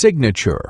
signature.